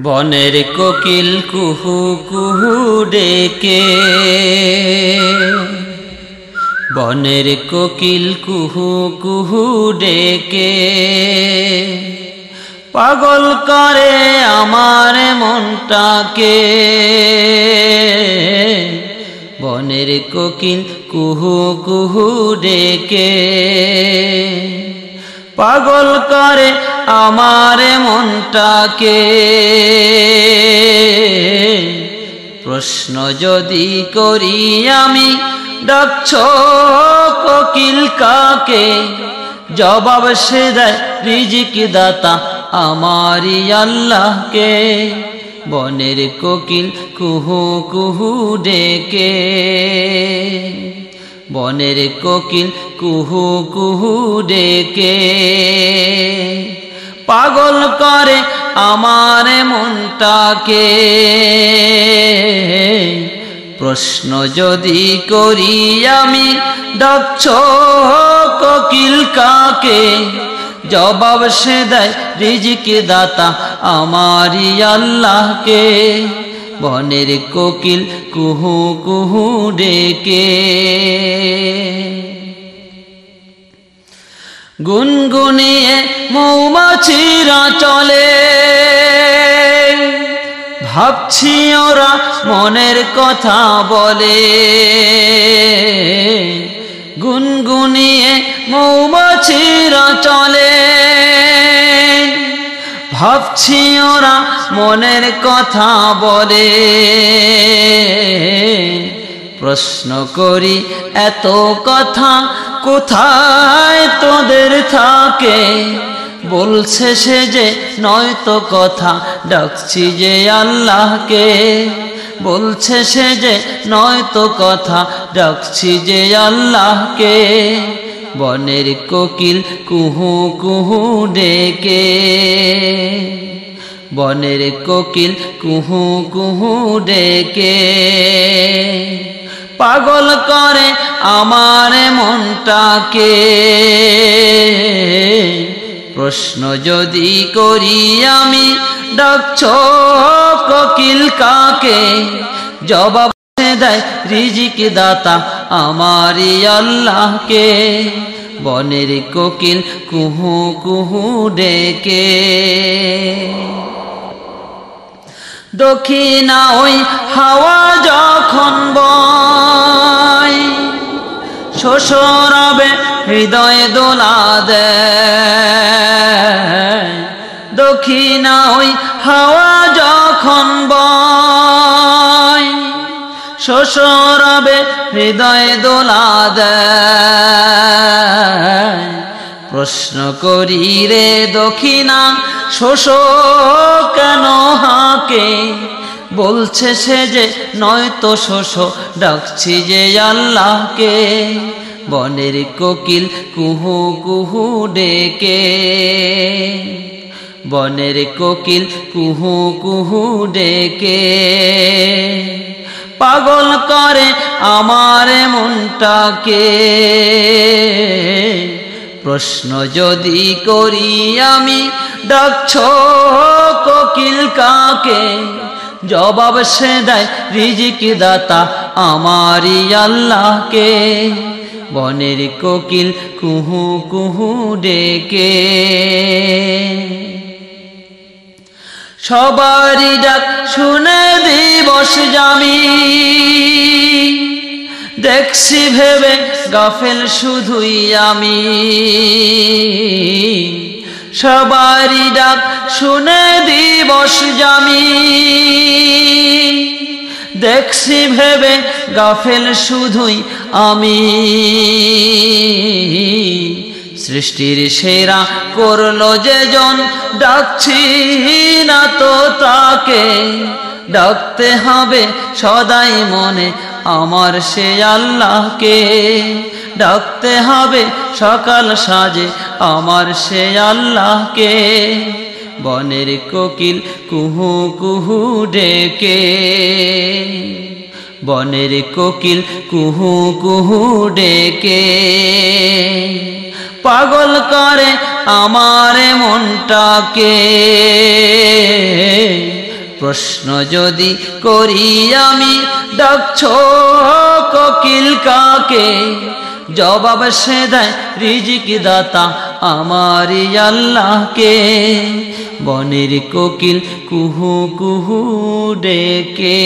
বনের কোকিল কুহু কুহু ডেকে। বনের কোকিল কুহু কুহু ডেকে। পাগল করে আমার মনটাকে। বনের কোকিল কুহু কুহু ডেকে। পাগল করে আমার মনটাকে। প্রশ্ন যদি করি আমি, ডাকছ কোকিল কাকে? জবাব সে দেয় রিজিক দাতা আমারি আল্লাহকে। বনের কোকিল কুহু কুহু ডেকে। বনের কোকিল কুহু কুহু ডেকে, পাগল করে আমার মনটাকে। প্রশ্ন যদি করি আমি, ডাকছ কোকিল কাকে? জবাব সে দেয় রিজিক দাতা আমারি আল্লাহকে। বনের কোকিল কুহু কুহু ডেকে। গুনগুনিয়ে মৌমাছিরা চলে। ভাবছি ওরা মনের কথা বলে। গুনগুনিয়ে মৌমাছিরা চলে। ভাবছি ওরা মনের কথা বলে। প্রশ্ন করি, এত কথা কোথায় তোদের থাকে? বলছে সে যে, নয়তো কথা ডাকছি যে আল্লাহকে। বলছে সে যে, নয়তো কথা ডাকছি যে আল্লাহকে। বনের কোকিল কুহু কুহু ডেকে। বনের কোকিল কুহু কুহু ডেকে। পাগল করে আমার মনটাকে। প্রশ্ন যদি করি আমি, ডাকছ কোকিল কাকে? জবাব দেয় রিজিক দাতা আমারি আল্লাহকে। বনের কোকিল কুহু কুহু ডেকে। দক্ষিণা ওই হাওয়া যখন বয় শ্বশুরাবে হৃদয়ে দোলা দেয়। দক্ষিণা ওই হাওয়া যখন বয় শ্বশুরাবে হৃদয়ে দোলা দেয়। প্রশ্ন করি রে দক্ষিণা শোষ কেন হাকে? বলছে সে যে নয়তো শোষ ডাকছি যে আল্লাহকে। বনের কোকিল কুহু কুহু ডেকে। বনের কোকিল কুহু কুহু ডেকে। পাগল করে আমার মনটাকে। প্রশ্ন যদি করি আমি, ডাকছ কোকিল কাকে? জবাব সে দেয় রিজিক দাতা আমারি আল্লাহকে। বনের কোকিল কুহু কুহু ডেকে। সবারই ডাক শুনে দিবস জামি। দেখছি ভেবে গাফেল শুধুই আমি। সবারই ডাক শুনে দিবস জামি। দেখছি ভেবে গাফেল শুধুই আমি। সৃষ্টির সেরা করল যে জন, ডাকছি না তো তাকে। ডাকতে হবে সদাই মনে আমার সে আল্লাহকে। ডাকতে হবে সকাল সাজে আমার সে আল্লাহকে। বনের কোকিল কুহু কুহু ডেকে। বনের কোকিল কুহু কুহু ডেকে। পাগল করে আমার মনটাকে। প্রশ্ন যদি করি আমি, ডাকছ কোকিল কাকে? জবাব সে দেয়, রিজিক দাতা আমারি আল্লাহকে। বনের কোকিল কুহু কুহু ডেকে।